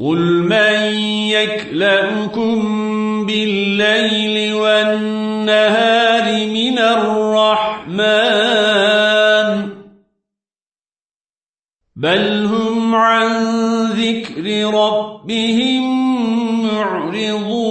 قل من يكلأكم بالليل والنهار من الرحمن بل هم عن ذكر ربهم معرضون